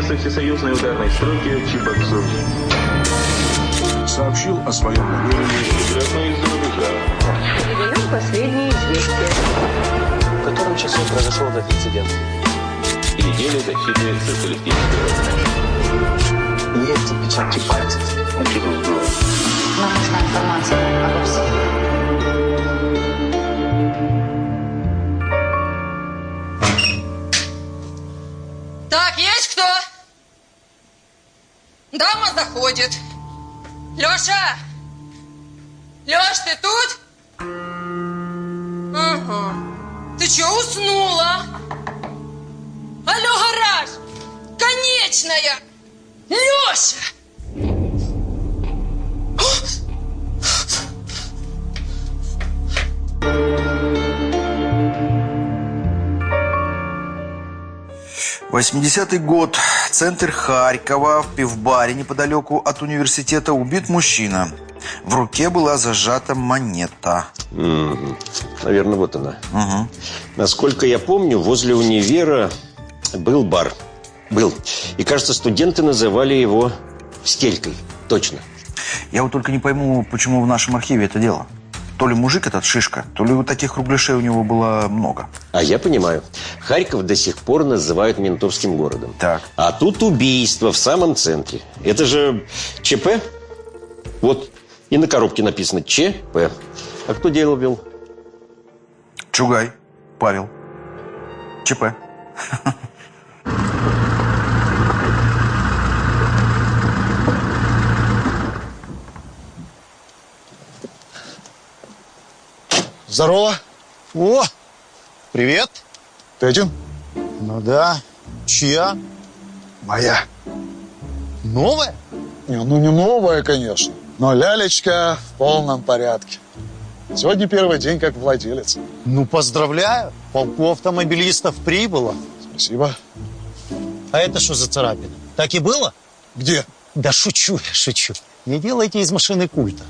место всесоюзной ударной стройки Чебоксур. Сообщил о своем намерении. Передаем последние известия. В котором часу произошел этот инцидент? И неделю защиты социалистической Родины. Есть отпечатки пальцев. Нам нужна информация обо всех. Дама заходит. Леша! Леш, ты тут? Ага. Ты что, уснула? Алло, гараж! Конечная! Леша! 80-й год. Центр Харькова. В пивбаре неподалеку от университета убит мужчина. В руке была зажата монета. Наверное, вот она. Угу. Насколько я помню, возле универа был бар. Был. И, кажется, студенты называли его стелькой. Точно. Я вот только не пойму, почему в нашем архиве это дело. То ли мужик этот шишка, то ли вот таких кругляшей у него было много. А я понимаю. Харьков до сих пор называют ментовским городом. Так. А тут убийство в самом центре. Это же ЧП? Вот. И на коробке написано ЧП. А кто дело вел? Чугай. Павел. ЧП. Здорово. О, привет. Ты один? Ну да. Чья? Моя. Новая? Не, ну не новая, конечно. Но лялечка в полном порядке. Сегодня первый день как владелец. Ну, поздравляю. Полку автомобилистов прибыло. Спасибо. А это что за царапина? Так и было? Где? Да шучу я, шучу. Не делайте из машины культа.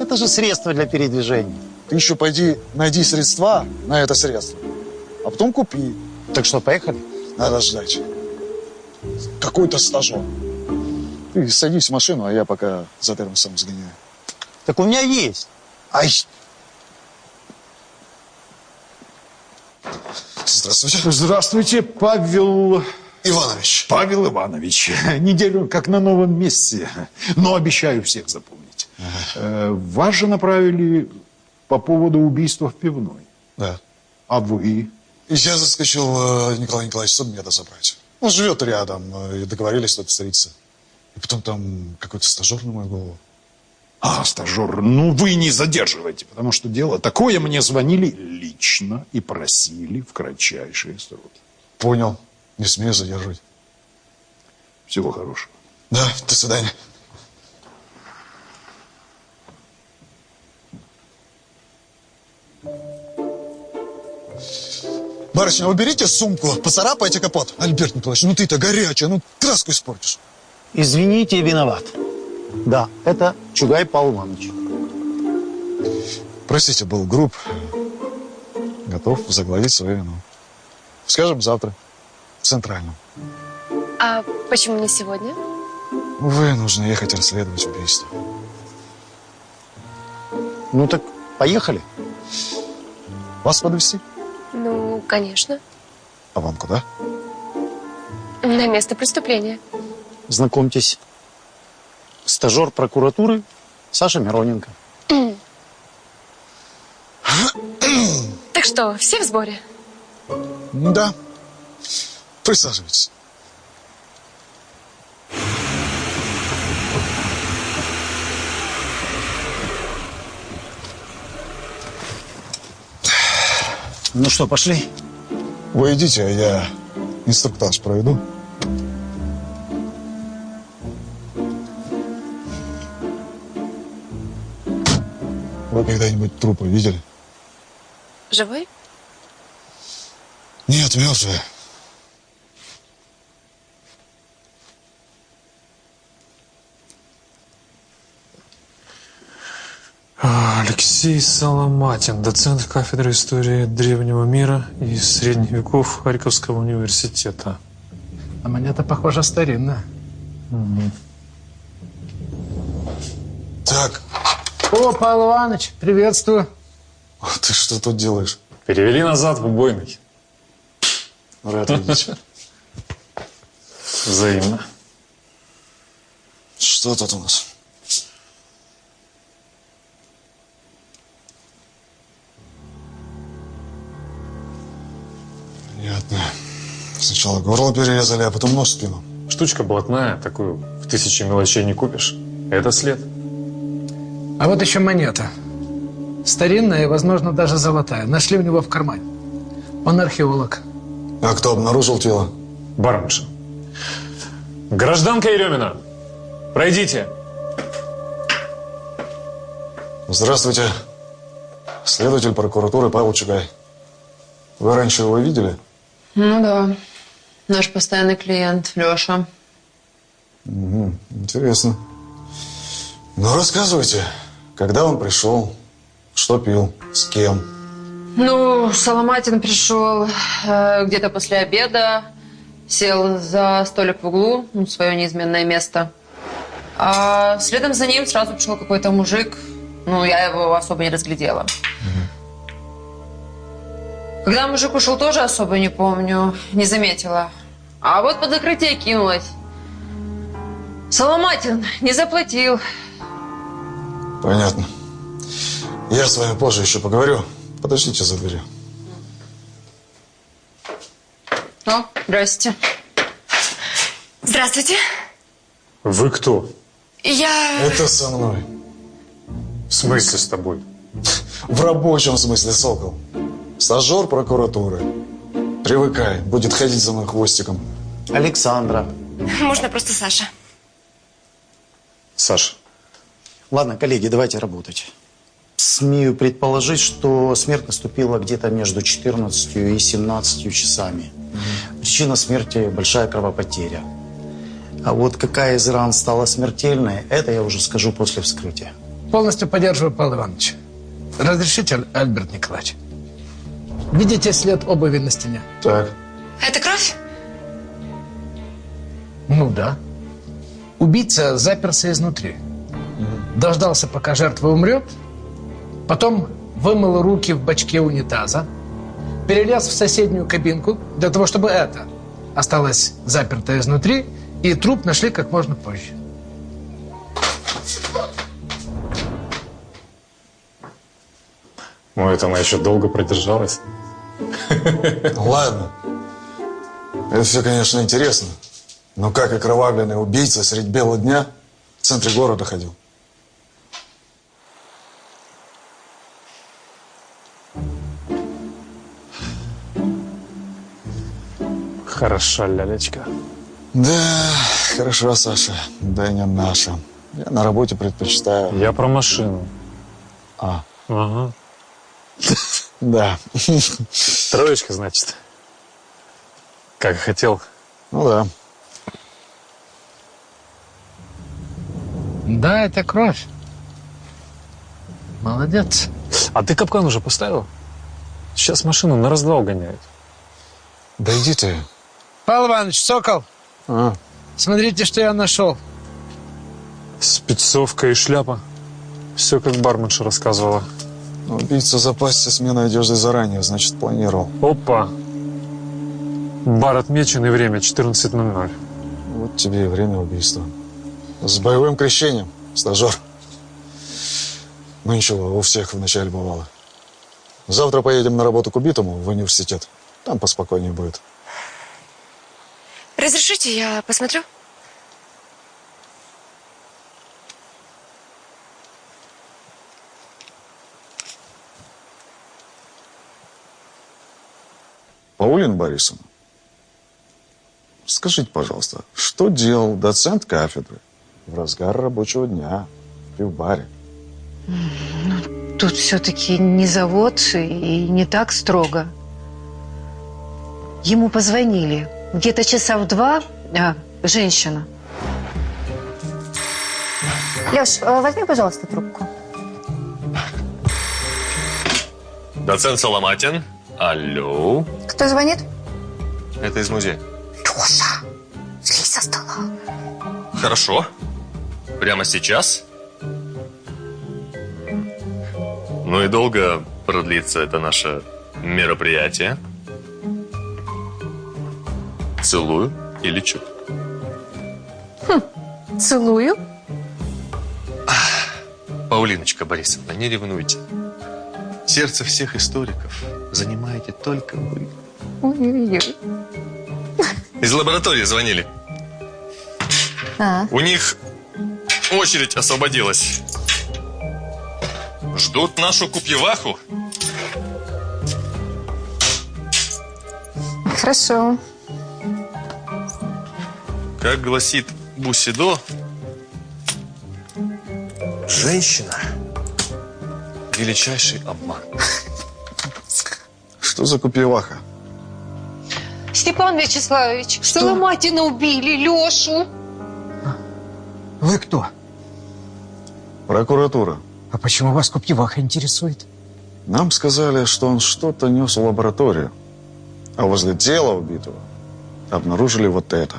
Это же средство для передвижения. Ты еще пойди найди средства на это средство. А потом купи. Так что, поехали? Надо ждать. Какой-то стажер. Ты садись в машину, а я пока за термосом сгоняю. Так у меня есть. Ай! Здравствуйте. Здравствуйте, Павел... Иванович. Павел Иванович. Неделю как на новом месте, но обещаю всех запомнить. Э, Вас же направили по поводу убийства в пивной. Да. А вы? Я заскочил э, Николай Николаевич Судмеда забрать. Он живет рядом, э, и договорились тут встретиться. И потом там какой-то стажер на мою голову. А, стажер, ну вы не задерживайте, потому что дело такое. Мне звонили лично и просили в кратчайшие сроки. Понял. Не смею задерживать. Всего хорошего. Да, до свидания. Барышня, уберите сумку, поцарапайте капот. Альберт Николаевич, ну ты-то горячая, ну краску испортишь. Извините, виноват. Да, это Чугай Павел Иванович. Простите, был груб. Готов загладить свою вину. Скажем, завтра. В Центральном. А почему не сегодня? Увы, нужно ехать расследовать убийство. Ну так поехали. Вас подвести? Ну, конечно. А вам куда? На место преступления. Знакомьтесь. Стажер прокуратуры Саша Мироненко. Так что, все в сборе? Да. Присаживайтесь. Ну что, пошли? Вы идите, а я инструктаж проведу. Вы когда-нибудь трупы видели? Живой? Нет, мертвые. Алексей Соломатин, доцент кафедры истории древнего мира и средних веков Харьковского университета. А монета, похоже, старинная. Так. О, Павел Иванович, приветствую. Ты что тут делаешь? Перевели назад в убойный. Рад видеть. Взаимно. Что тут у нас? Сначала горло перерезали, а потом нож в спину. Штучка блатная, такую в тысячи мелочей не купишь. Это след. А вот еще монета. Старинная и, возможно, даже золотая. Нашли у него в кармане. Он археолог. А кто обнаружил тело? Барменша. Гражданка Еремина, пройдите. Здравствуйте. Следователь прокуратуры Павел Чугай. Вы раньше его видели? Ну да, наш постоянный клиент Леша. Угу, интересно. Ну, рассказывайте, когда он пришел, что пил, с кем? Ну, Соломатин пришел э, где-то после обеда, сел за столик в углу, ну, свое неизменное место. А следом за ним сразу пришел какой-то мужик. Ну, я его особо не разглядела. Когда мужик ушел, тоже особо не помню, не заметила. А вот под закрытие кинулась. Соломатин не заплатил. Понятно. Я с вами позже еще поговорю. Подождите за дверью. О, здрасте. Здравствуйте. Вы кто? Я... Это со мной. В смысле с тобой? В рабочем смысле, Сокол. Стажер прокуратуры. Привыкай, будет ходить за мной хвостиком. Александра. Можно просто Саша. Саша. Ладно, коллеги, давайте работать. Смею предположить, что смерть наступила где-то между 14 и 17 часами. Причина смерти – большая кровопотеря. А вот какая из ран стала смертельной, это я уже скажу после вскрытия. Полностью поддерживаю Павел Иванович. Разрешите, Альберт Николаевич? Видите след обуви на стене? Так. Это кровь? Ну да. Убийца заперся изнутри. Дождался, пока жертва умрет, потом вымыл руки в бачке унитаза, перелез в соседнюю кабинку для того, чтобы это осталось заперто изнутри, и труп нашли как можно позже. Ну, это она еще долго продержалась. Ладно. Это все, конечно, интересно. Но как окровавленный убийца средь бела дня в центре города ходил? Хороша лялечка. Да, хорошо, Саша. Да не наша. Я на работе предпочитаю... Я про машину. А. Ага. Да. Троечка, значит. Как и хотел. Ну да. Да, это кровь. Молодец. А ты капкан уже поставил? Сейчас машину на раз-два угоняют. Да иди ты. Павел Иванович, Сокол, А, смотрите, что я нашел. Спецовка и шляпа. Все как барменша рассказывала. Убийца запасся сменой одежды заранее, значит, планировал. Опа. Бар отмечен и время 14.00. Вот тебе и время убийства. С боевым крещением, стажер. Ну ничего, у всех вначале бывало. Завтра поедем на работу к убитому в университет. Там поспокойнее будет. Разрешите, я посмотрю? Паулина Борисовна, скажите, пожалуйста, что делал доцент кафедры в разгар рабочего дня в пивбаре? Тут все-таки не завод и не так строго. Ему позвонили. Где-то часа в два а, женщина. Леш, э, возьми, пожалуйста, трубку. Доцент Соломатин. Алло. Кто звонит? Это из музея. Леша, со стола. Хорошо. Прямо сейчас? Ну и долго продлится это наше мероприятие? Целую или чё? Хм, целую. Паулиночка Борисовна, не ревнуйте. Сердце всех историков занимаете только вы. Ой-ой-ой. Из лаборатории звонили. А, У них очередь освободилась. Ждут нашу купьеваху. хорошо. Как гласит Бусидо, женщина – величайший обман. Что за купиваха? Степан Вячеславович, Соломатина убили, Лешу. Вы кто? Прокуратура. А почему вас Купьеваха интересует? Нам сказали, что он что-то нес в лабораторию. А возле тела убитого обнаружили вот это.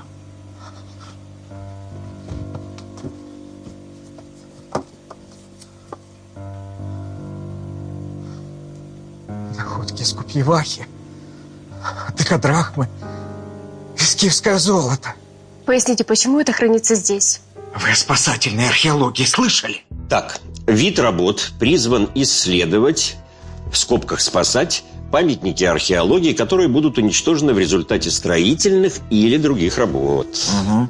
С Купьевахи. Драдрахмы. Скифское золото. Поясните, почему это хранится здесь? Вы о спасательной археологии слышали? Так, вид работ призван исследовать, в скобках спасать, памятники археологии, которые будут уничтожены в результате строительных или других работ. Угу.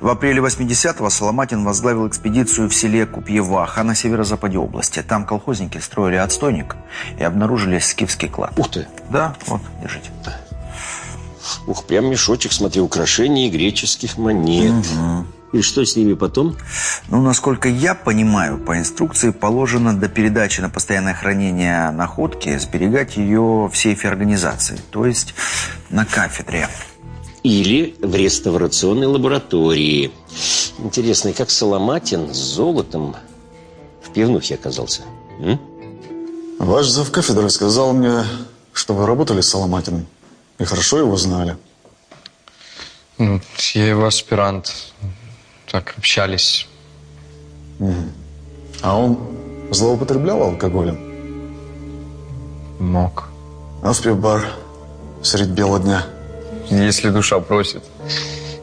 В апреле 80-го Соломатин возглавил экспедицию в селе Купьеваха на северо-западе области. Там колхозники строили отстойник и обнаружили скифский клад. Ух ты! Да, вот, держите. Ух, прям мешочек, смотри, украшений греческих монет. И что с ними потом? Ну, насколько я понимаю, по инструкции положено до передачи на постоянное хранение находки сберегать ее в сейфе организации, то есть на кафедре. Или в реставрационной лаборатории. Интересно, и как Соломатин с золотом в пивнухе оказался? М? Ваш завкафедры сказал мне, что вы работали с Соломатиным и хорошо его знали. Ну, я его аспирант. Так, общались. Мгм. А он злоупотреблял алкоголем? Мог. А в пивбар средь бела дня? Если душа просит.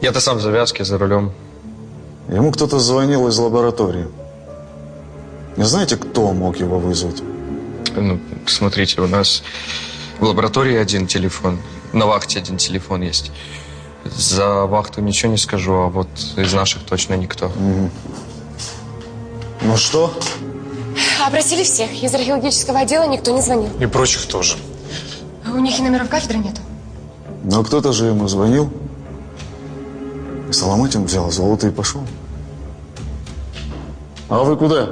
Я-то сам в завязке за рулем. Ему кто-то звонил из лаборатории. Не знаете, кто мог его вызвать? Ну, смотрите, у нас в лаборатории один телефон, на вахте один телефон есть. За вахту ничего не скажу, а вот из наших точно никто. Ну что? Опросили всех. Из археологического отдела никто не звонил. И прочих тоже. У них и номеров кафедры нету. Но кто-то же ему звонил. Соломатин взял золото и пошел. А вы куда?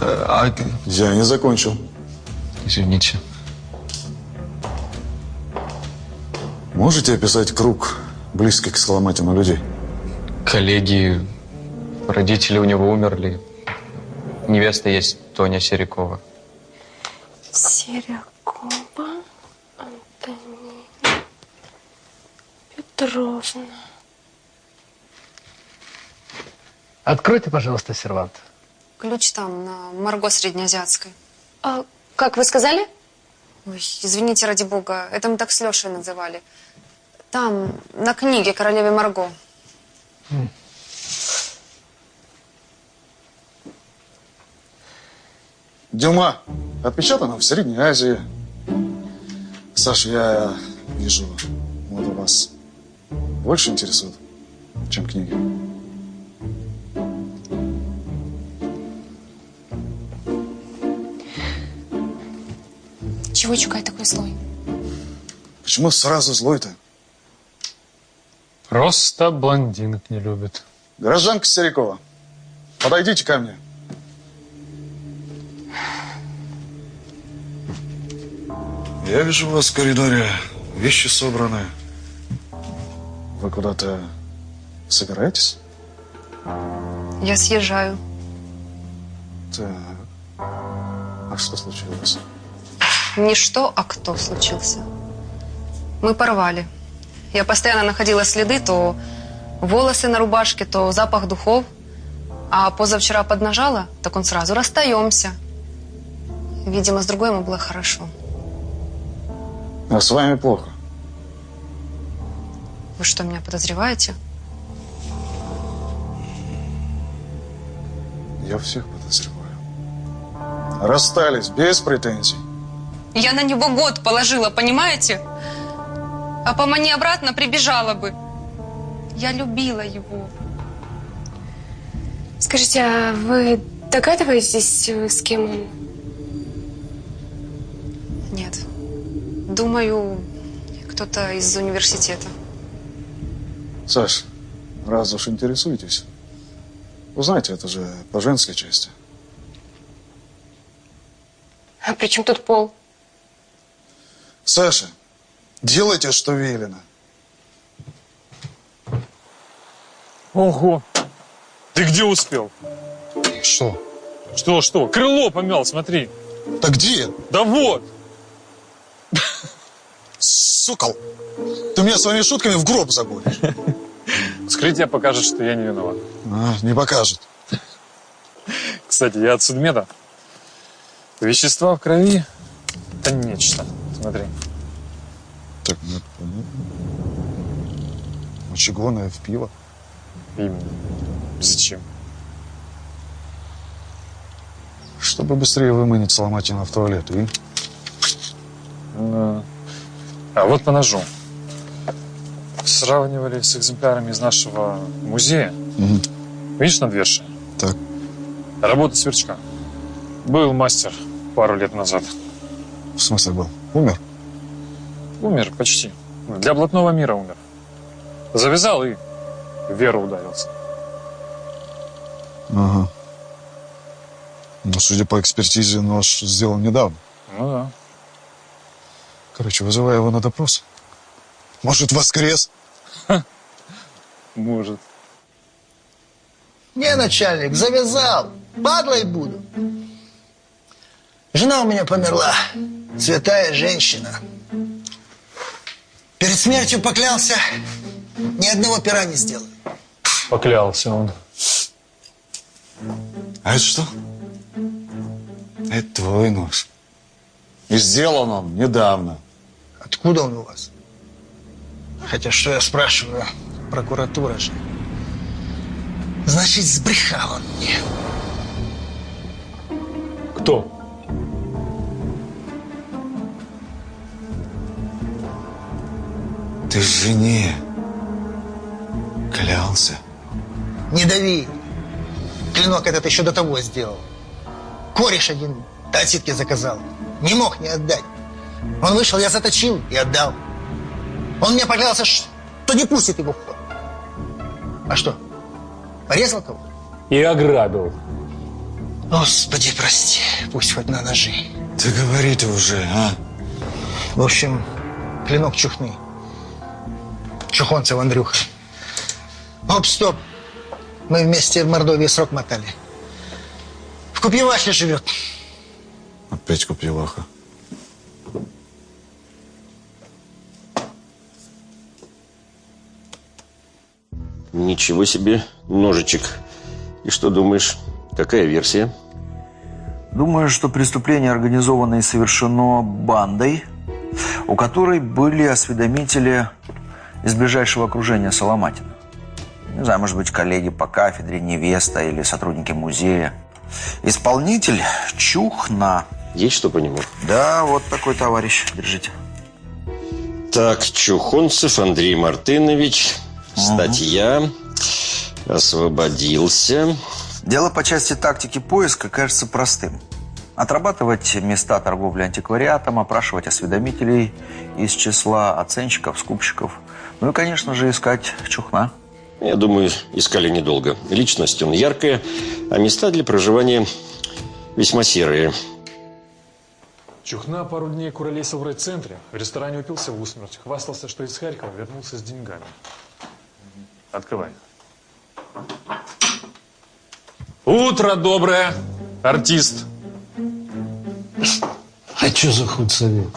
А... Я не закончил. Извините. Можете описать круг близких к Соломатину людей? Коллеги, родители у него умерли. Невеста есть Тоня Серикова. Серякова Антонина Петровна. Откройте, пожалуйста, сервант. Ключ там, на Марго Среднеазиатской. А как вы сказали? Ой, извините, ради бога, это мы так с Лешей называли. Там, на книге «Королеве Марго». Дюма отпечатано в Средней Азии. Саша, я вижу, мода вас больше интересует, чем книги. Чего Чукай такой злой? Почему сразу злой-то? Просто блондинок не любит. Гражданка Серикова, подойдите ко мне. Я вижу у вас в коридоре вещи собраны. Вы куда-то собираетесь? Я съезжаю. Так. А что случилось? Не что, а кто случился. Мы порвали. Я постоянно находила следы, то волосы на рубашке, то запах духов. А позавчера поднажала, так он сразу расстаемся. Видимо, с другой ему было хорошо. А с вами плохо. Вы что, меня подозреваете? Я всех подозреваю. Расстались без претензий. Я на него год положила, понимаете? А по мне обратно прибежала бы. Я любила его. Скажите, а вы догадываетесь, э, с кем он? Нет. Думаю, кто-то из университета. Саш, раз уж интересуетесь, узнайте, это же по женской части. А при чем тут пол? Саша, делайте, что велено. Ого! Ты где успел? Что? Что, что? Крыло помял, смотри. Да где? Да вот! Сокол! Ты меня своими шутками в гроб загонишь. Вскрытие покажет, что я не виноват. А, не покажет. Кстати, я от судмеда. Вещества в крови – это нечто. Смотри. Так, ну, это понятно. Мочегонное в пиво. Именно. Зачем? Чтобы быстрее выманить Соломатина в туалет. И Да. А вот по ножу. Сравнивали с экземплярами из нашего музея. Видишь надвершие? Так. Работа сверчка. Был мастер пару лет назад. в смысле был? Умер? Почти. Для блатного мира умер. Завязал и в веру ударился. Ага. Ну, судя по экспертизе, нож сделан недавно. Ну да. Короче, вызываю его на допрос. Может, воскрес? Может. Не, начальник, завязал. Падлой буду. Жена у меня померла. Святая женщина. Перед смертью поклялся, ни одного пера не сделаю. Поклялся он. А это что? Это твой нож. И сделан он недавно. Откуда он у вас? Хотя что я спрашиваю? Прокуратура же. Значит, сбрехал он мне. Кто? Ты жене клялся. Не дави. Клинок этот еще до того сделал. Кореш один до отсидки заказал. Не мог не отдать. Он вышел, я заточил и отдал. Он мне поклялся, что не пустит его в ход. А что, порезал кого? И ограбил. Господи, прости, пусть хоть на ножи. Ты говори ты уже, а? В общем, клинок чухны. Чухонцев Андрюха. Оп, стоп. Мы вместе в Мордовии срок мотали. В Купьевахе живет. Опять купиваха. Ничего себе, ножичек. И что думаешь, какая версия? Думаю, что преступление организовано и совершено бандой, у которой были осведомители из ближайшего окружения Соломатина. Не знаю, может быть, коллеги по кафедре, невеста или сотрудники музея. Исполнитель Чухна. Есть что по нему? Да, вот такой товарищ. Держите. Так, Чухонцев Андрей Мартынович. Статья. Освободился. Дело по части тактики поиска кажется простым. Отрабатывать места торговли антиквариатом, опрашивать осведомителей из числа оценщиков, скупщиков. Ну и, конечно же, искать чухна. Я думаю, искали недолго. Личность он яркая, а места для проживания весьма серые. Чухна пару дней куролесил в райцентре. В ресторане упился в усмерть. Хвастался, что из Харькова вернулся с деньгами. Открывай. Утро доброе, артист. А что за худсовет?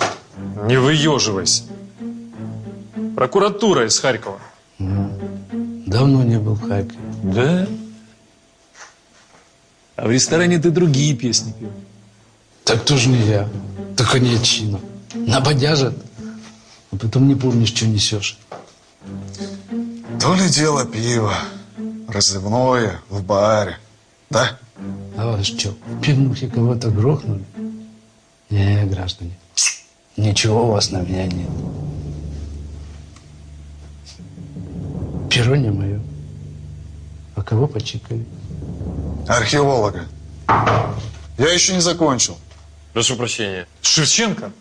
Не выеживайся. Прокуратура из Харькова. Давно не был в Харькове. Да? А в ресторане ты другие песни пел. Так тоже не я. Только не чина. Набодяжат, а потом не помнишь, что несешь. То ли дело пиво, разливное, в баре, да? А вас что, в пивнухе кого-то грохнули? Не, граждане, ничего у вас на меня нет. Перо не мое. А кого почикали? Археолога. Я еще не закончил. Прошу прощения. Шевченко?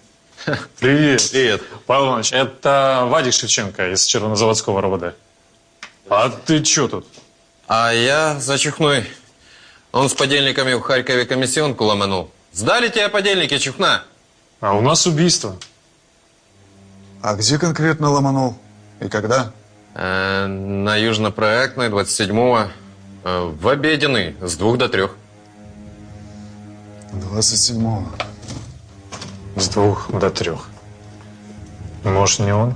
Привет. Привет. Павел Иванович, это Вадик Шевченко из Червонозаводского РОВД. А ты что тут? А я за Чухной. Он с подельниками в Харькове комиссионку ломанул. Сдали тебе подельники, Чухна? А у нас убийство. А где конкретно ломанул? И когда? Э, на Южнопроектной, 27-го. Э, в обеденный, с двух до трех. 27-го. С двух до трех. Может, не он?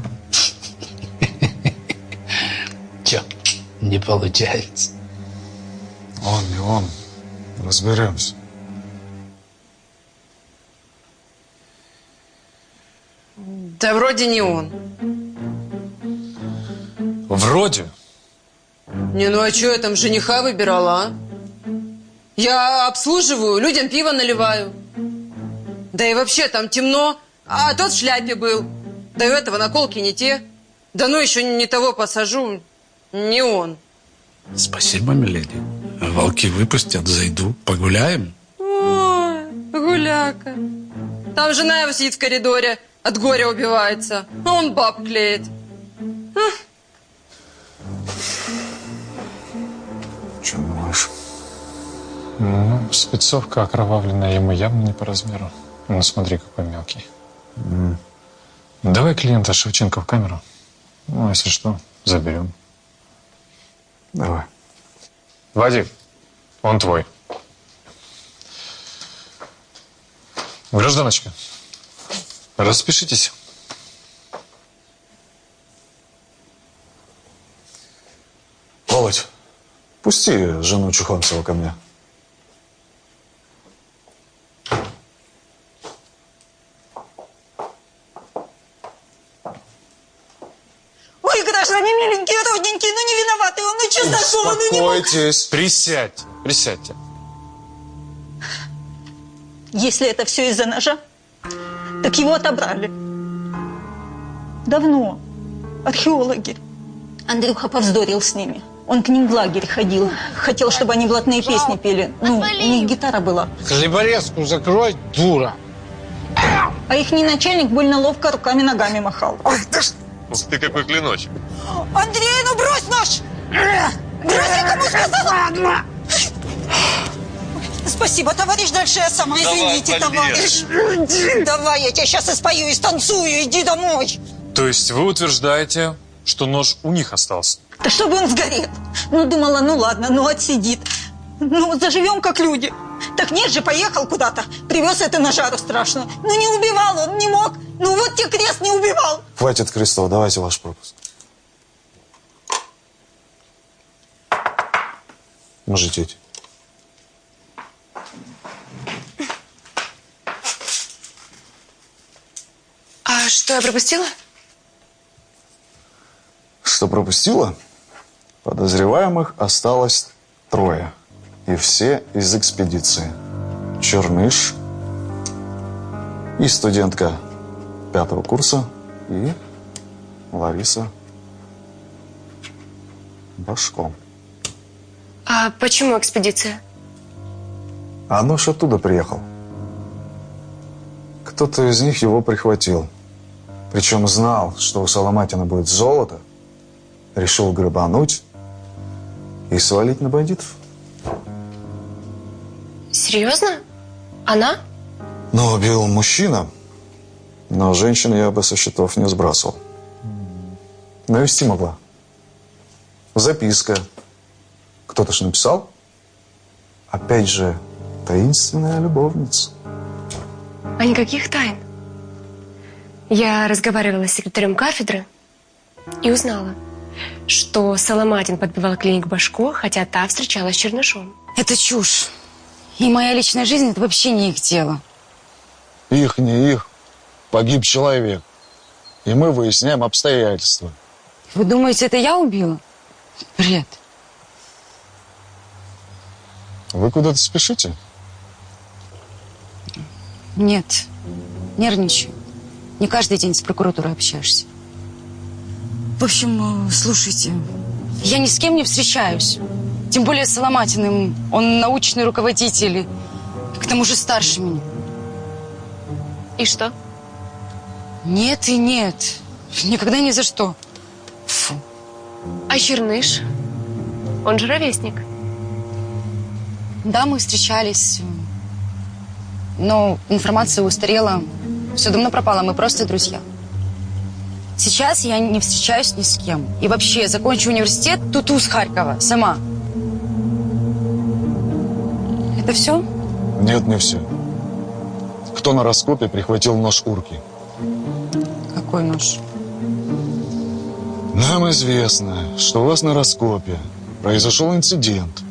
Че, не получается? Он, не он. Разберемся. Да вроде не он. Вроде. Не, ну а что я там жениха выбирала, а? Я обслуживаю, людям пиво наливаю. Да и вообще там темно, а тот в шляпе был. Да и у этого наколки не те. Да ну еще не того посажу, не он. Спасибо, миледи. Волки выпустят, зайду, погуляем. Ой, гуляка. Там жена его сидит в коридоре, от горя убивается. А он баб клеит. А, Что думаешь? Ну, спецовка окровавленная ему явно не по размеру. Ну, смотри, какой мелкий. Давай клиента Шевченко в камеру. Ну, если что, заберем. Давай. Вадик, он твой. Гражданочка, распишитесь. Володь, пусти жену Чухонцева ко мне. Ой, граждане миленькие, родненькие, ну не виноваты, он ну чистоту, ну не мог. Успокойтесь. Присядьте, присядьте. Если это все из-за ножа, так его отобрали. Давно. Археологи. Андрюха повздорил с ними. Он к ним в лагерь ходил. Хотел, чтобы они блатные песни пели. Ну, у них гитара была. Хлеборезку закрой, дура. А их начальник больно ловко руками-ногами махал. Ух ты, какой клиночек. Андрей, ну брось нож! Брось, я кому сказала! Спасибо, товарищ, дальше я сама. Извините, товарищ. Давай, я тебя сейчас и спою, и станцую, иди домой. То есть вы утверждаете, что нож у них остался? Да чтобы он сгорел. Ну, думала, ну ладно, ну отсидит. Ну, заживем как люди. Так нет же, поехал куда-то. Привез это на жару страшную. Ну, не убивал он, не мог. Ну, вот тебе крест не убивал. Хватит крестов, давайте ваш пропуск. Можете идти. А что я пропустила? Что пропустила? Подозреваемых осталось трое. И все из экспедиции. Черныш и студентка пятого курса и Лариса Башко. А почему экспедиция? А нож оттуда приехал. Кто-то из них его прихватил. Причем знал, что у Соломатина будет золото, решил грабануть и свалить на бандитов. Серьезно? Она? Но убил мужчина, но женщин я бы со счетов не сбрасывал. Навести могла. Записка. Кто-то ж написал. Опять же, таинственная любовница. А никаких тайн. Я разговаривала с секретарем кафедры и узнала. Что Соломатин подбивал клиник Башко, хотя та встречалась с Чернышом. Это чушь. И моя личная жизнь – это вообще не их дело. Их, не их. Погиб человек. И мы выясняем обстоятельства. Вы думаете, это я убила? Бред. Вы куда-то спешите? Нет, нервничаю. Не каждый день с прокуратурой общаешься. В общем, э, слушайте, я ни с кем не встречаюсь. Тем более с Соломатиным. Он научный руководитель. и К тому же старше меня. И что? Нет и нет. Никогда ни за что. А Черныш? Он же ровесник. Да, мы встречались. Но информация устарела. Все давно пропало, мы просто друзья. Сейчас я не встречаюсь ни с кем. И вообще, закончу университет туту с Харькова, сама. Это все? Нет, не все. Кто на раскопе прихватил нож урки? Какой нож? Нам известно, что у вас на раскопе произошел инцидент.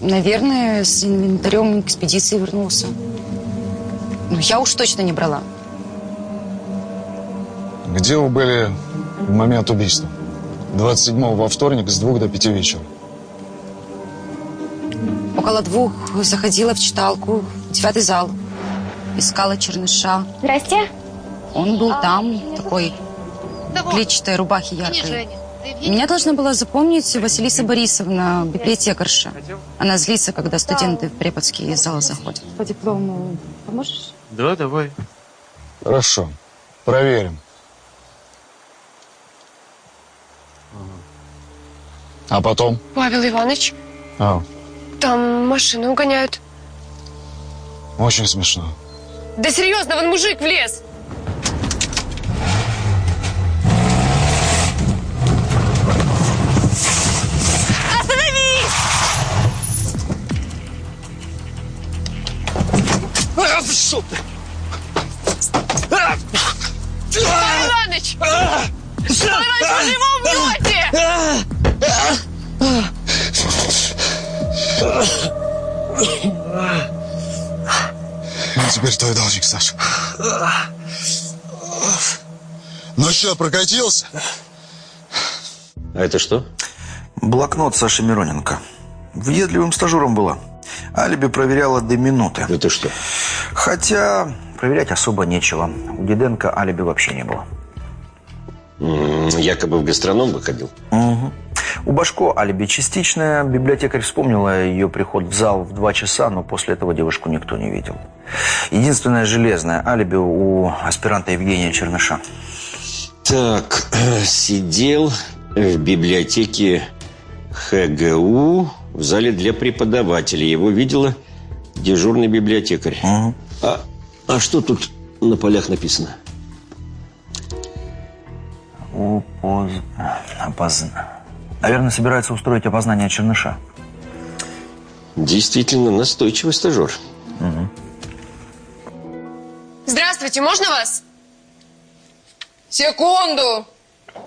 Наверное, с инвентарем экспедиции вернулся. Ну, я уж точно не брала. Где вы были в момент убийства? 27-го во вторник с двух до пяти вечера. Около двух заходила в читалку, в девятый зал. Искала черныша. Здрасте. Он был там, такой в клетчатой рубахе яркой. Меня должна была запомнить Василиса Борисовна, библиотекарша. Она злится, когда студенты в преподский зал заходят. По диплому поможешь? Да, давай. Хорошо. Проверим. А потом? Павел Иванович, А, там машины угоняют. очень смешно. Да серьезно, вон мужик влез. Остановись! А, пошел ты! Павел Иванович! Иванович, вы его убьете! Я теперь твой должник, Саша. Ну что, прокатился? А это что? Блокнот Саши Мироненко. Въедливым стажером была. Алиби проверяла до минуты. Это что? Хотя проверять особо нечего. У Диденко алиби вообще не было. Якобы в гастроном выходил. Угу. У Башко алиби частичное. Библиотекарь вспомнила ее приход в зал в два часа, но после этого девушку никто не видел. Единственное железное алиби у аспиранта Евгения Черныша. Так, сидел в библиотеке ХГУ в зале для преподавателей. Его видела дежурный библиотекарь. А, а что тут на полях написано? Опоз... Опоз... Наверное, собирается устроить опознание Черныша. Действительно настойчивый стажер. Здравствуйте, можно вас? Секунду!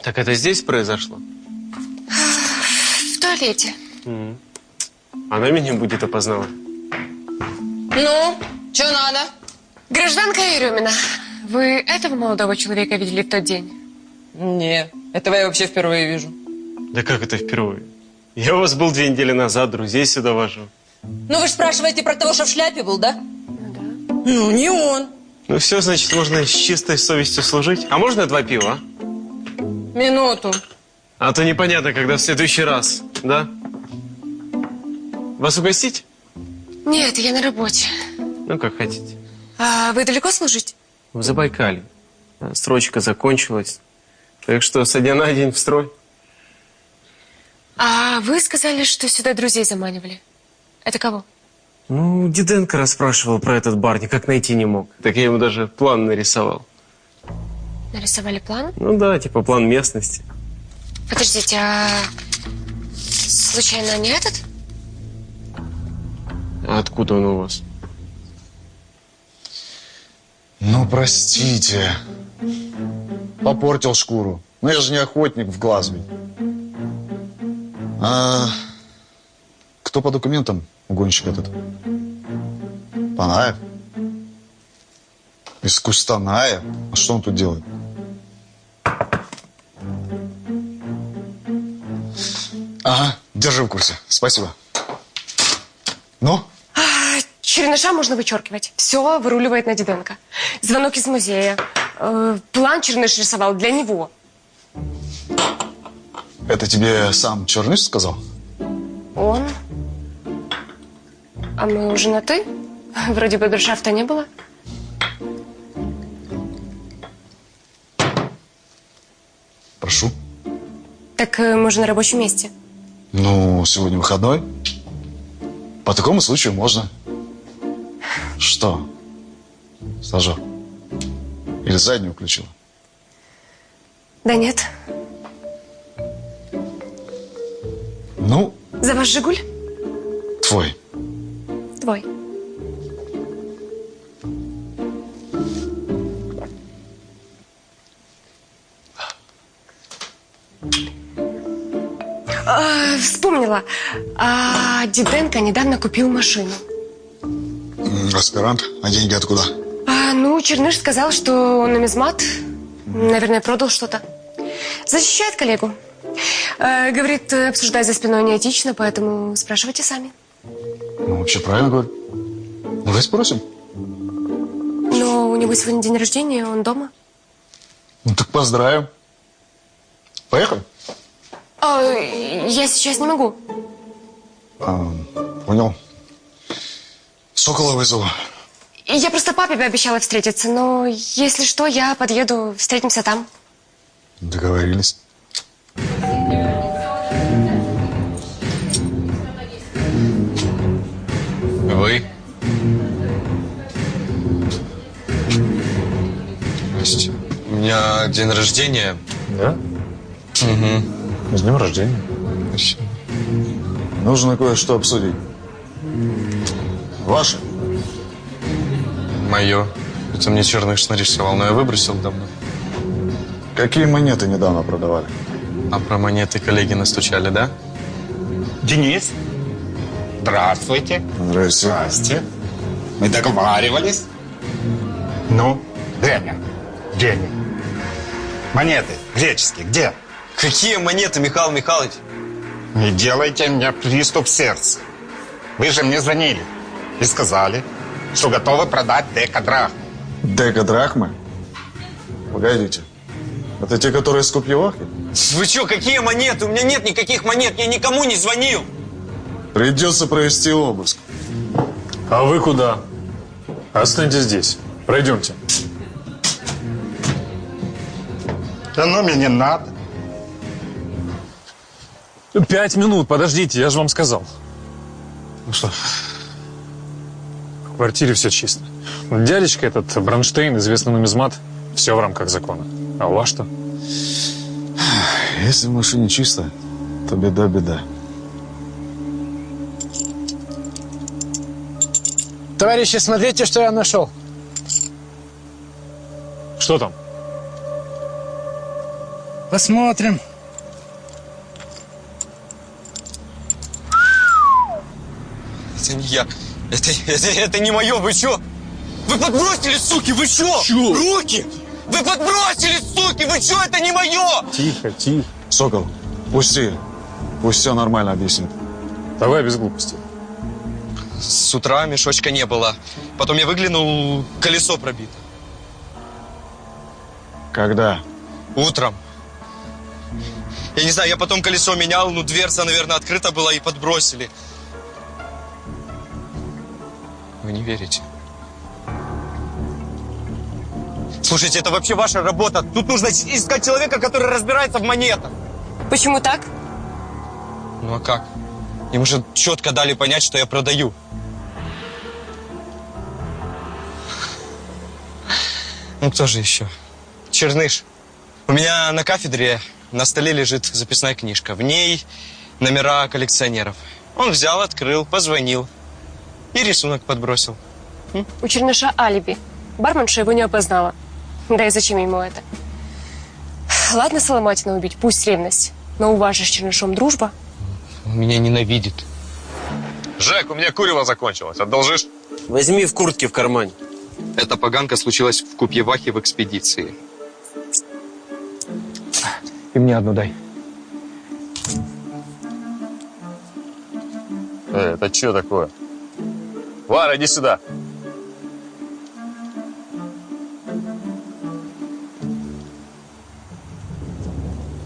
Так это здесь произошло? В туалете. М. Она меня будет опознавать. Ну, что надо? Гражданка Еремина, вы этого молодого человека видели в тот день? Не, этого я вообще впервые вижу. Да как это впервые? Я у вас был две недели назад, друзей сюда вожу. Ну вы же спрашиваете про того, что в шляпе был, да? Ну, не он. Ну все, значит, можно с чистой совестью служить. А можно два пива, а? Минуту. А то непонятно, когда в следующий раз, да? Вас угостить? Нет, я на работе. Ну, как хотите. А вы далеко служите? В Забайкале. Строчка закончилась. Так что со дня на день в строй. А вы сказали, что сюда друзей заманивали. Это кого? Ну, Диденко расспрашивал про этот бар, никак найти не мог. Так я ему даже план нарисовал. Нарисовали план? Ну да, типа план местности. Подождите, а случайно не этот? А откуда он у вас? Ну, простите. Попортил шкуру. Ну, я же не охотник в глаз ведь. А кто по документам угонщик этот? Панаев? Из Кустаная? А что он тут делает? Ага, держи в курсе. Спасибо. Ну? А, Черныша можно вычеркивать. Все выруливает на Диденко. Звонок из музея. Э, план Черныш рисовал для него. Это тебе сам Черныш сказал? Он? А мы уже на «ты»? Вроде бы брюшафта не было. Прошу. Так э, мы же на рабочем месте. Ну, сегодня выходной. По такому случаю можно. Что? Стажер? Или заднюю включила? Да нет. Ну, За ваш «Жигуль»? твой. Твой. А, вспомнила. А, Диденко недавно купил машину. Аспирант. А деньги откуда? А, ну, Черныш сказал, что он нумизмат. Наверное, продал что-то. Защищает коллегу. Э, говорит, обсуждать за спиной неэтично, поэтому спрашивайте сами. Ну, вообще правильно говорит. Давай спросим. Но у него сегодня день рождения, он дома. Ну, так поздравим. Поехали. А, я сейчас не могу. А, понял. Сокола вызову. Я просто папе обещала встретиться, но если что, я подъеду, встретимся там. Договорились. Вы? Здрасте. У меня день рождения. Да? Угу. С днем рождения. Спасибо. Нужно кое-что обсудить. Ваше? Мое. Это мне черных нарисовал, но я выбросил давно. Какие монеты недавно продавали? А про монеты коллеги настучали, да? Денис, здравствуйте. Здрасте. Здрасте. Мы договаривались. Ну, Деня, деньги. Монеты греческие, где? Какие монеты, Михаил Михайлович? Не делайте мне приступ сердца. Вы же мне звонили и сказали, что готовы продать декадрахм. Декадрахмы? Погодите. Это те, которые с Купьевахи? Вы что, какие монеты? У меня нет никаких монет, я никому не звонил. Придется провести обыск. А вы куда? Останьтесь здесь. Пройдемте. Да ну мне не надо. Пять минут, подождите, я же вам сказал. Ну что? В квартире все чисто. Дядечка этот, Бронштейн, известный нумизмат, все в рамках закона. А у вас что? Если в машине чисто, то беда-беда. Товарищи, смотрите, что я нашел. Что там? Посмотрим. Это не я. Это, это, это не мое, вы что? Вы подбросили, суки, вы что? Руки! Вы подбросили, суки, вы что? Это не мое! Тихо, тихо. Сокол, пусти. Пусть все нормально объяснит. Давай без глупостей. С утра мешочка не было. Потом я выглянул, колесо пробито. Когда? Утром. Я не знаю, я потом колесо менял, ну дверца, наверное, открыта была и подбросили. Вы не верите? Слушайте, это вообще ваша работа. Тут нужно искать человека, который разбирается в монетах. Почему так? Ну а как? Им же четко дали понять, что я продаю. Ну кто же еще? Черныш. У меня на кафедре на столе лежит записная книжка. В ней номера коллекционеров. Он взял, открыл, позвонил и рисунок подбросил. У Черныша алиби. Барменша его не опознала. Да и зачем ему это? Ладно Соломатина убить, пусть ревность. Но у вас же с Чернышом дружба. Он меня ненавидит. Жек, у меня курево закончилось. Одолжишь? Возьми в куртке в кармане. Эта поганка случилась в Купьевахе в экспедиции. И мне одну дай. Э, это что такое? Вара, иди сюда.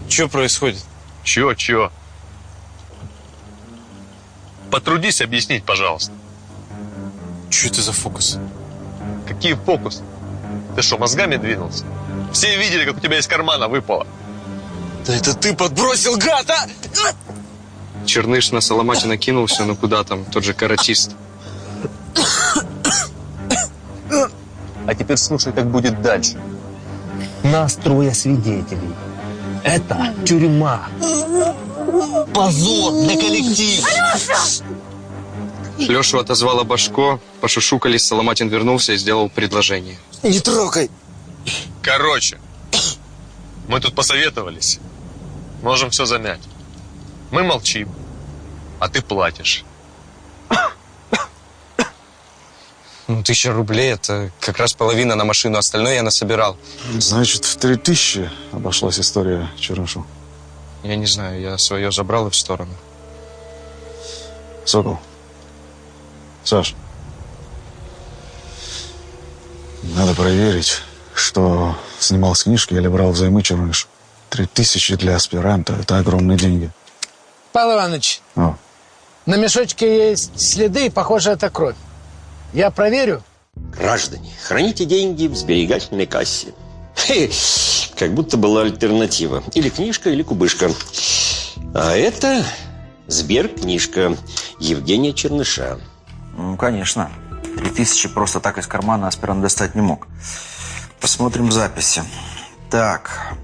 Что происходит? Чё, чё? Потрудись объяснить, пожалуйста. Что это за фокус? Какие фокус? Ты что, мозгами двинулся? Все видели, как у тебя из кармана выпало. Да это ты подбросил, гад, а! Черныш на Соломате накинулся, ну куда там, тот же каратист. А теперь слушай, как будет дальше. Нас трое свидетелей. Это тюрьма. Позор для коллектива. Лешу отозвала Башко, пошушукались, Соломатин вернулся и сделал предложение. Не трогай. Короче, мы тут посоветовались. Можем все замять. Мы молчим, а ты платишь. Ну, тысяча рублей – это как раз половина на машину, остальное я насобирал. Значит, в три тысячи обошлась история Чернышу. Я не знаю, я свое забрал и в сторону. Сокол. Саш. Надо проверить, что снимал с книжки или брал взаймы Черныш. Три тысячи для аспиранта – это огромные деньги. Павел Иванович, О. на мешочке есть следы, похоже, это кровь. Я проверю. Граждане, храните деньги в сберегательной кассе. Хе, как будто была альтернатива. Или книжка, или кубышка. А это Сберкнижка Евгения Черныша. Ну, конечно. Три тысячи просто так из кармана аспирант достать не мог. Посмотрим записи. Так.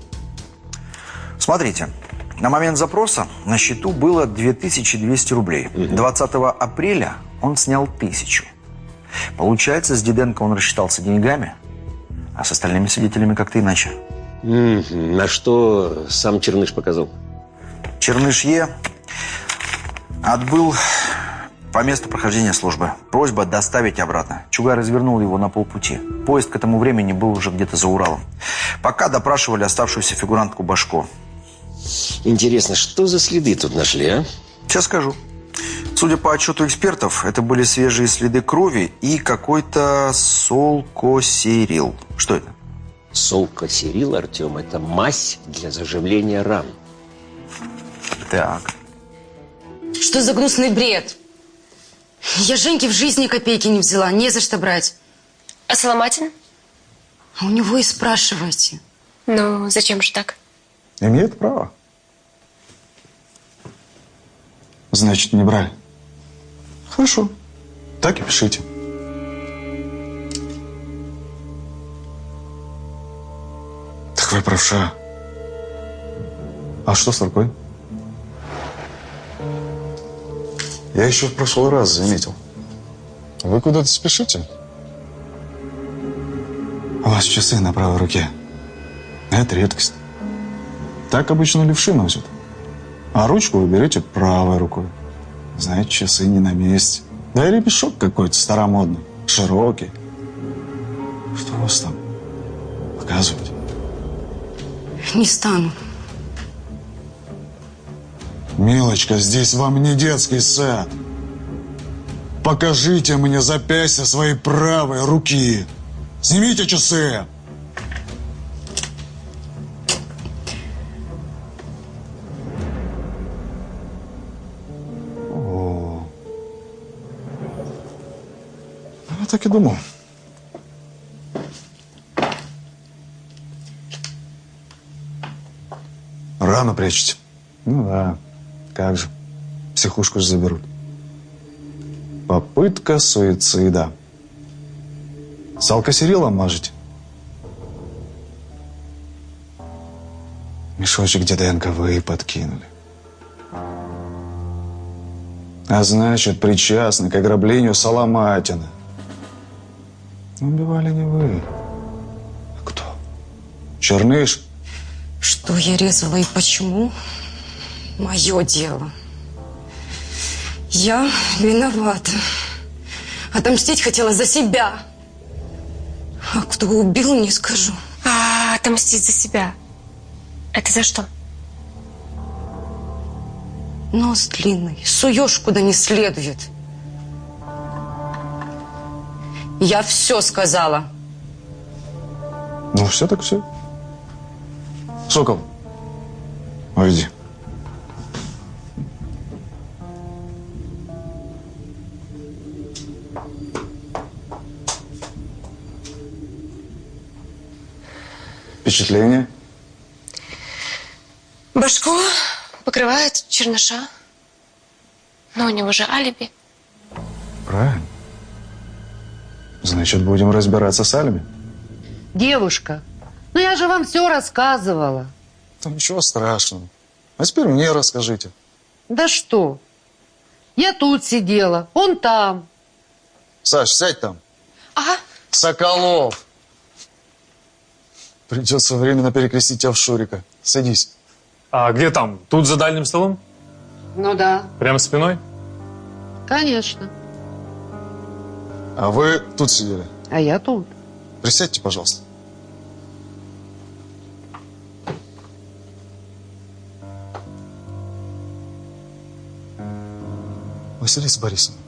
Смотрите. На момент запроса на счету было 2200 рублей. 20 апреля он снял тысячу. Получается, с Диденко он рассчитался деньгами, а с остальными свидетелями как-то иначе. На что сам Черныш показал? Черныш Е отбыл по месту прохождения службы. Просьба доставить обратно. Чугай развернул его на полпути. Поезд к этому времени был уже где-то за Уралом. Пока допрашивали оставшуюся фигурантку Башко. Интересно, что за следы тут нашли, а? Сейчас скажу. Судя по отчету экспертов, это были свежие следы крови и какой-то солкосерил. Что это? Солкосерил, Артем, это мазь для заживления ран. Так. Что за гнусный бред? Я Женьке в жизни копейки не взяла, не за что брать. А Соломатин? А у него и спрашивайте. Ну, зачем же так? Имеет право. Значит, не брали. Хорошо. Так и пишите. Так вы правша. А что с рукой? Я еще в прошлый раз заметил. Вы куда-то спешите? У вас часы на правой руке. Это редкость. Так обычно левши носят. А ручку вы берете правой рукой. Знаете, часы не на месте. Да и ремешок какой-то старомодный, широкий. Что у вас там? Показывайте. Не стану. Милочка, здесь вам не детский сад. Покажите мне запястье своей правой руки. Снимите часы. Так и думал. Рано прячете. Ну да, как же. Психушку же заберут. Попытка суицида. С алкосерилом мажете? Мешочек, где ДНК вы подкинули. А значит, причастны к ограблению Соломатина. Убивали не вы. А кто? Черныш? Что я резала и почему? Мое дело. Я виновата. Отомстить хотела за себя. А кто убил, не скажу. А отомстить за себя? Это за что? Нос длинный, суешь куда не следует. Я все сказала. Ну, все так все. Сокол, уйди. Впечатление? Башку покрывает черныша. Но у него же алиби. Значит, будем разбираться с Альми. Девушка, ну я же вам все рассказывала. Да ничего страшного. А теперь мне расскажите. Да что? Я тут сидела, он там. Саш, сядь там. Ага. Соколов. Придется временно перекрестить тебя в Шурика. Садись. А где там? Тут за дальним столом? Ну да, Прямо спиной? конечно. А вы тут сидели. А я тут. Присядьте, пожалуйста. Василиса Борисовна,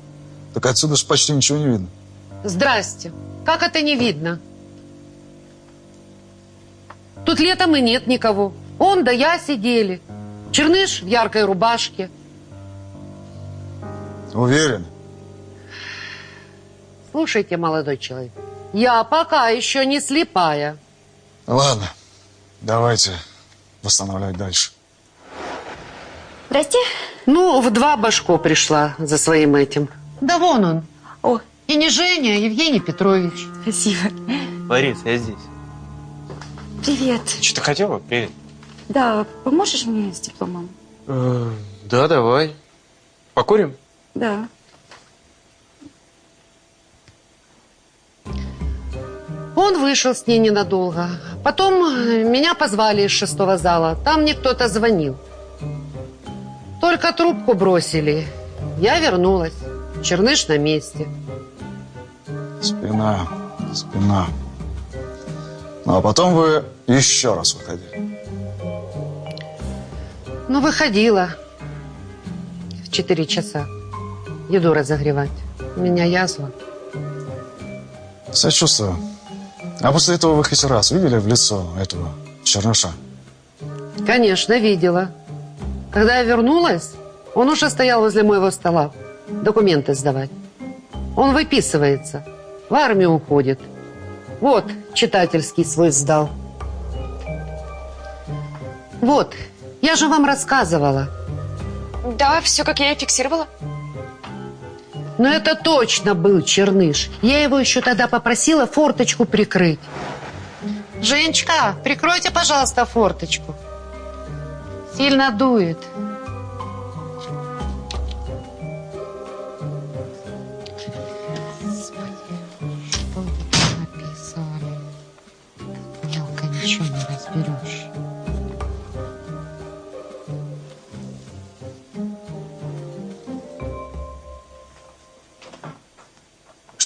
так отсюда же почти ничего не видно. Здрасте. Как это не видно? Тут летом и нет никого. Он да я сидели. Черныш в яркой рубашке. Уверен? Слушайте, молодой человек, я пока еще не слепая. Ладно, давайте восстанавливать дальше. Здрасте. Ну, в два башко пришла за своим этим. Да вон он. О. И не Женя, а Евгений Петрович. Спасибо. Борис, я здесь. Привет. Что-то хотела? Привет. Да, поможешь мне с дипломом? Э, да, давай. Покурим? Да. Он вышел с ней ненадолго. Потом э, меня позвали из шестого зала. Там мне кто-то звонил. Только трубку бросили. Я вернулась. Черныш на месте. Спина, спина. Ну, а потом вы еще раз выходили. Ну, выходила в четыре часа. Еду разогревать. У меня язва. Сочувствую. А после этого вы хоть раз видели в лицо этого черныша? Конечно, видела. Когда я вернулась, он уже стоял возле моего стола. Документы сдавать. Он выписывается. В армию уходит. Вот, читательский свой сдал. Вот, я же вам рассказывала. Да, все, как я и фиксировала. Но это точно был черныш. Я его еще тогда попросила форточку прикрыть. Женечка, прикройте, пожалуйста, форточку. Сильно дует. Мелко ничего не разберешь.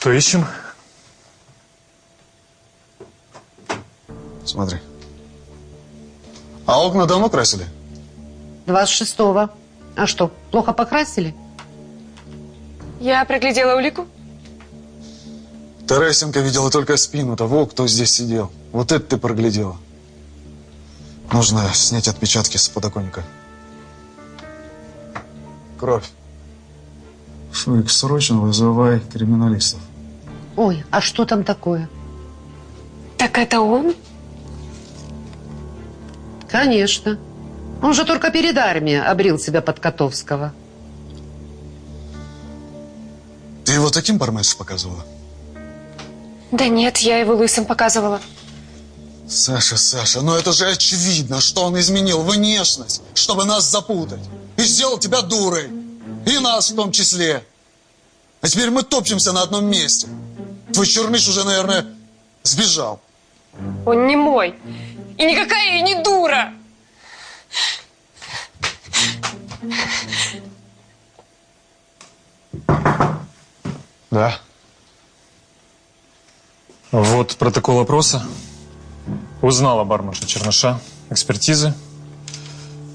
Что ищем? Смотри. А окна давно красили? 26-го. А что, плохо покрасили? Я приглядела улику. Тарасенко видела только спину того, кто здесь сидел. Вот это ты проглядела. Нужно снять отпечатки с подоконника. Кровь. Шурик, срочно вызывай криминалистов. Ой, а что там такое? Так это он? Конечно. Он же только перед армией обрил себя под Котовского. Ты его таким бармесс показывала? Да нет, я его лысым показывала. Саша, Саша, ну это же очевидно, что он изменил внешность, чтобы нас запутать. И сделал тебя дурой. И нас в том числе. А теперь мы топчемся на одном месте. Твой черныш уже, наверное, сбежал. Он не мой. И никакая я не дура. Да. Вот протокол опроса. Узнала барменша Черныша. Экспертизы.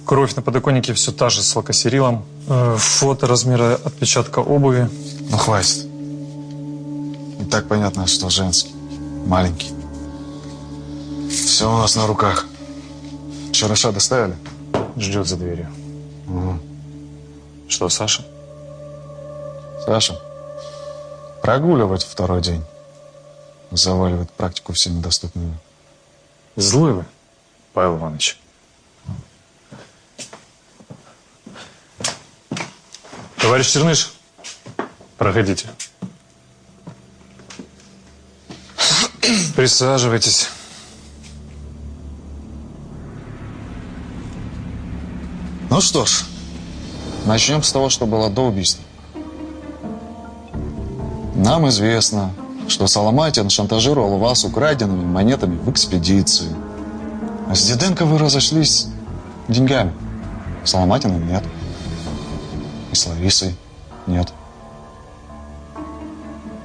Кровь на подоконнике все та же с лакосерилом. Э, Фото размера отпечатка обуви. Ну, хватит. И так понятно, что женский. Маленький. Все у нас на руках. Черныша доставили? Ждет за дверью. Угу. Что, Саша? Саша, прогуливать второй день. Заваливает практику всеми доступными. Злой вы, Павел Иванович. Товарищ Черныш, проходите. Присаживайтесь. Ну что ж, начнем с того, что было до убийства. Нам известно, что Соломатин шантажировал вас украденными монетами в экспедиции. А с Диденко вы разошлись деньгами. С нет. И с Ларисой нет.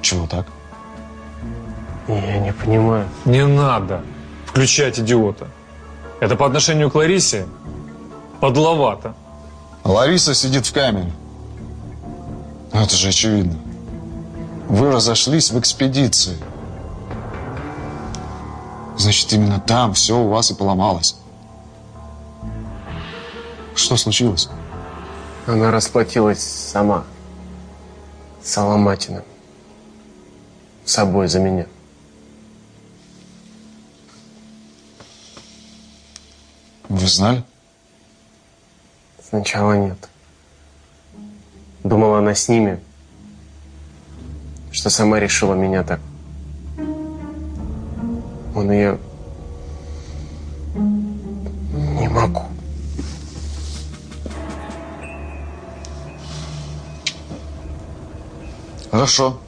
Чего так? Я не понимаю. Не надо включать идиота. Это по отношению к Ларисе подловато. Лариса сидит в камере. Ну, Это же очевидно. Вы разошлись в экспедиции. Значит, именно там все у вас и поломалось. Что случилось? Она расплатилась сама. Соломатиным. Собой за меня. Знали? Сначала нет. Думала, она с ними. Что сама решила меня так. Он ее... Не могу. Хорошо.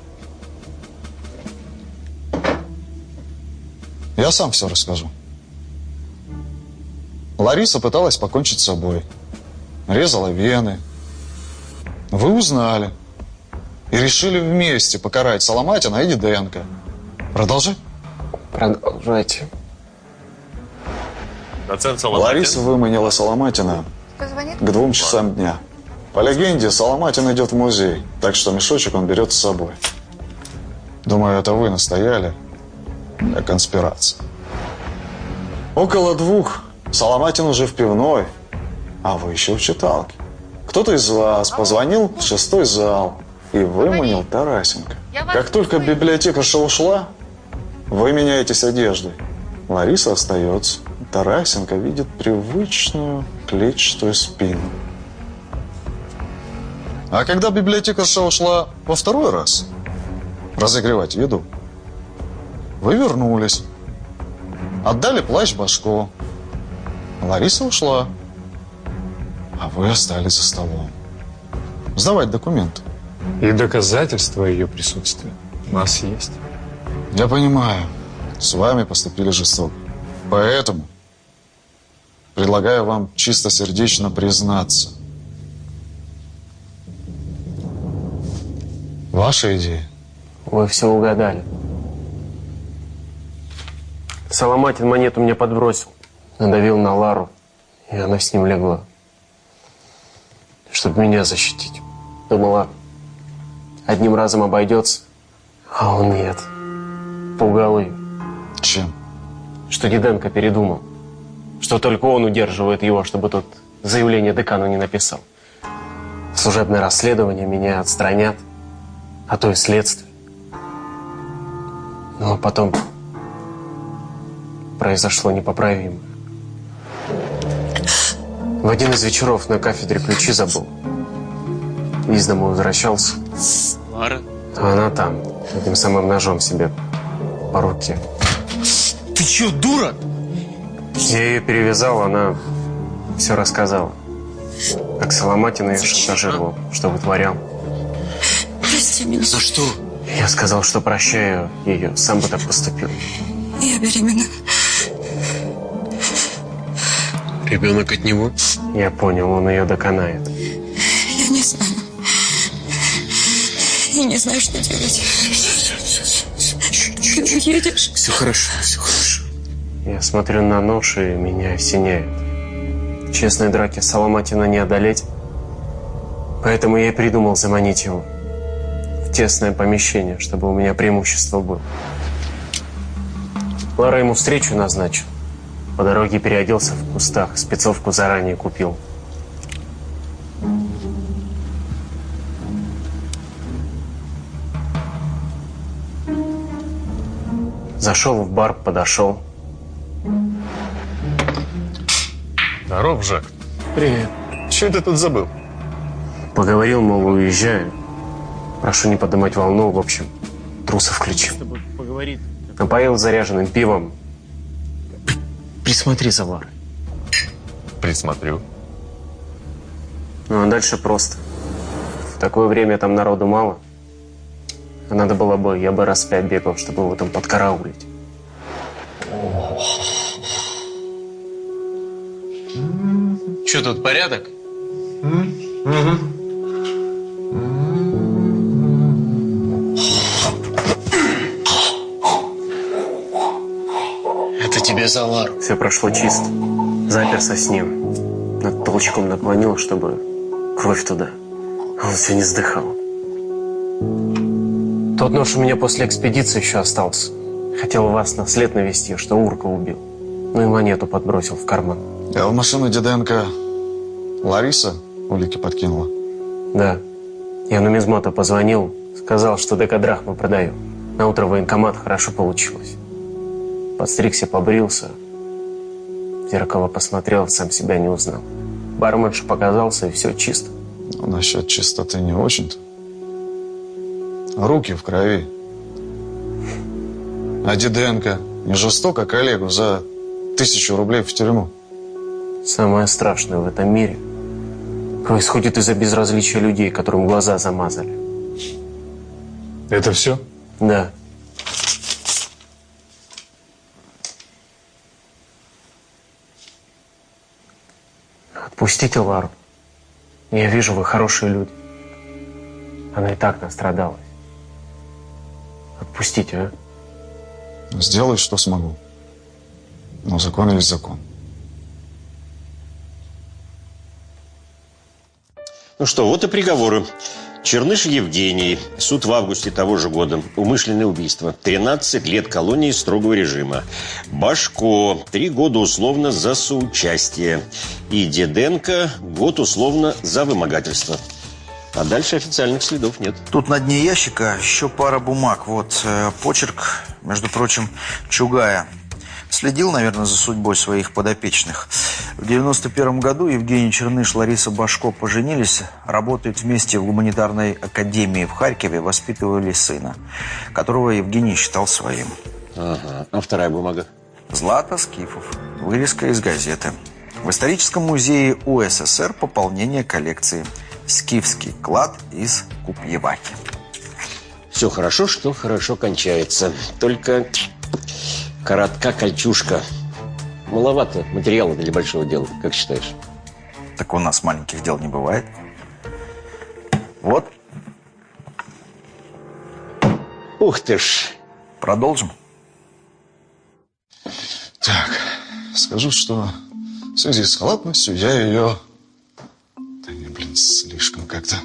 Я сам все расскажу. Лариса пыталась покончить с собой. Резала вены. Вы узнали. И решили вместе покарать Соломатина и Диденко. Продолжай. Продолжайте. Доцент Соломатин. Лариса выманила Соломатина Позвонит? к двум часам дня. По легенде, Соломатин идет в музей, так что мешочек он берет с собой. Думаю, это вы настояли на конспирации. Около двух Соломатин уже в пивной, а вы еще в читалке. Кто-то из вас позвонил в шестой зал и выманил Тарасенко. Как только библиотекарша ушла, вы меняетесь одеждой. Лариса остается. Тарасенко видит привычную клетчатую спину. А когда библиотекарша ушла во второй раз разогревать еду, вы вернулись, отдали плащ Башко. Лариса ушла, а вы остались за столом. Сдавать документы. И доказательства ее присутствия у нас есть. Я понимаю, с вами поступили жестоко. Поэтому предлагаю вам чистосердечно признаться. Ваша идея? Вы все угадали. Соломатин монету мне подбросил. Надавил на Лару, и она с ним легла. Чтобы меня защитить. Думала, одним разом обойдется, а он нет. Пугал ее. Чем? Что Диденко передумал. Что только он удерживает его, чтобы тот заявление декану не написал. Служебное расследование меня отстранят, а то и следствие. Но потом произошло непоправимое. В один из вечеров на кафедре ключи забыл. Из дома возвращался. Лара? А она там, этим самым ножом себе по руке. Ты что, дура? Я ее перевязал, она все рассказала. Как Соломатин ее шантажировал, что вытворял. Прости меня. За что? Я сказал, что прощаю ее, сам бы так поступил. Я беременна. Ребенок от него? Я понял, он ее доконает. Я не знаю. и не знаю, что делать. Ты уедешь? Все хорошо, все хорошо. Я смотрю на нож, и меня осеняет. Честной драки Соломатина не одолеть. Поэтому я и придумал заманить его в тесное помещение, чтобы у меня преимущество было. Лара ему встречу назначил. По дороге переоделся в кустах, спецовку заранее купил. Зашел в бар, подошел. Здоров, Жак. Привет. Что это тут забыл? Поговорил, мол, уезжаю. Прошу не поднимать волну, в общем, трусы включил. Поговорит. Напоил заряженным пивом. Присмотри за Ларой. Присмотрю. Ну, а дальше просто. В такое время там народу мало. А надо было бы, я бы раз пять бегал, чтобы его там подкараулить. Что тут, порядок? Это тебе за Лару. Все прошло чисто. Заперся с ним. Над толчком наклонил, чтобы кровь туда. А он все не сдыхал. Тот нож у меня после экспедиции еще остался. Хотел вас на след навести, что урка убил. Ну и монету подбросил в карман. А в машину Диденко Лариса улики подкинула? Да. Я нумизмату позвонил, сказал, что декадрахму продаю. На утро военкомат хорошо получилось. Подстригся, побрился. В зеркало посмотрел, сам себя не узнал. Барменша показался, и все чисто. Ну, насчет чистоты не очень-то. Руки в крови. А Диденко не жестоко коллегу за тысячу рублей в тюрьму? Самое страшное в этом мире происходит из-за безразличия людей, которым глаза замазали. Это все? Да. Отпустите Лару. Я вижу, вы хорошие люди. Она и так настрадалась. Отпустите, а? Сделаю, что смогу. Но закон есть закон. Ну что, вот и приговоры. Черныш Евгений. Суд в августе того же года. Умышленное убийство. 13 лет колонии строгого режима. Башко. Три года условно за соучастие. И Деденко. Год условно за вымогательство. А дальше официальных следов нет. Тут на дне ящика еще пара бумаг. Вот э, почерк, между прочим, Чугая. Следил, наверное, за судьбой своих подопечных. В 91 году Евгений Черныш, Лариса Башко поженились, работают вместе в гуманитарной академии в Харькове, воспитывали сына, которого Евгений считал своим. Ага. А вторая бумага? Злата Скифов. Вырезка из газеты. В историческом музее УССР пополнение коллекции. Скифский клад из Купьеваки. Все хорошо, что хорошо кончается. Только коротка кольчушка. Маловато материала для большого дела, как считаешь? Так у нас маленьких дел не бывает. Вот. Ух ты ж. Продолжим? Так, скажу, что в связи с халатностью я ее... Да не, блин, слишком как-то...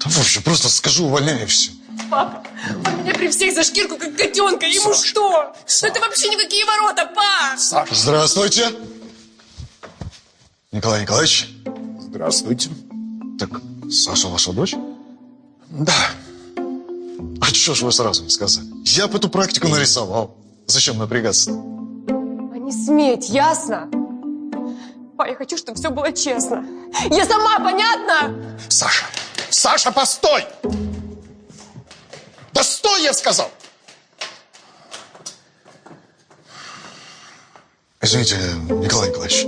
Да вообще, просто скажу, увольняю и все. Папа, он меня при всех за шкирку, как котенка. Ему что? Ну это вообще никакие ворота, па! Здравствуйте. Николай Николаевич. Здравствуйте. Так, Саша ваша дочь? Да. А что ж вы сразу не сказали? Я бы эту практику нарисовал. Зачем напрягаться А не сметь, ясно? Па, я хочу, чтобы все было честно. Я сама, понятно? Саша, Саша, постой! Да стой, я сказал! Извините, Николай Николаевич,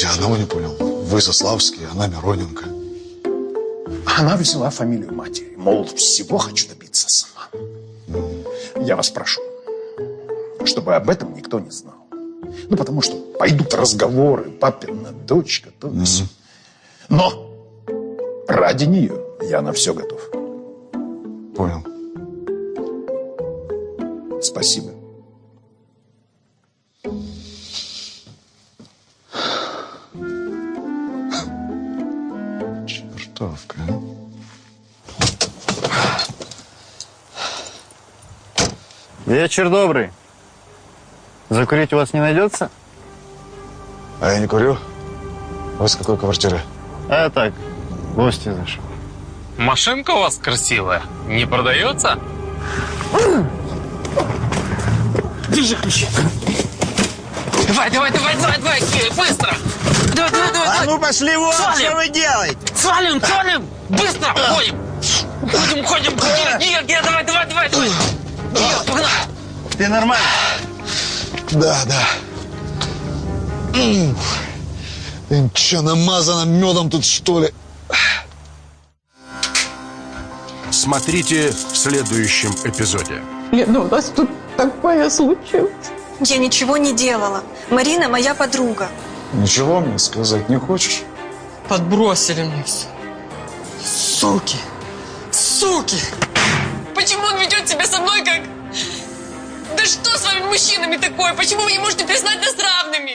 я одного не понял. Вы Заславский, она Мироненко. Она взяла фамилию матери. Мол, всего хочу добиться сама. Я вас прошу, чтобы об этом никто не знал. Ну, потому что пойдут разговоры, папина дочка, то и сё. Но ради нее Я на все готов. Понял. Спасибо. Чертовка, Вечер добрый. Закурить у вас не найдется? А я не курю. Вы с какой квартиры? А так, гости зашел. Машинка у вас красивая. Не продается? Держи ключи. Давай, давай, давай, давай, давай, быстро! Давай, давай, давай, А давай. ну пошли вон, Свалим! что вы делаете? Свалим, свалим! Быстро, ходим! Ходим, ходим, Гера, Гера, давай, давай, давай, давай! Гера, погнали! Ты нормально? Да, да. Ты что, намазано медом тут, что ли? Смотрите в следующем эпизоде. Лена, у нас тут такое случилось. Я ничего не делала. Марина моя подруга. Ничего мне сказать не хочешь? Подбросили мне все. Суки! Суки! Почему он ведет себя со мной как... Да что с вами, мужчинами, такое? Почему вы не можете признать нас равными?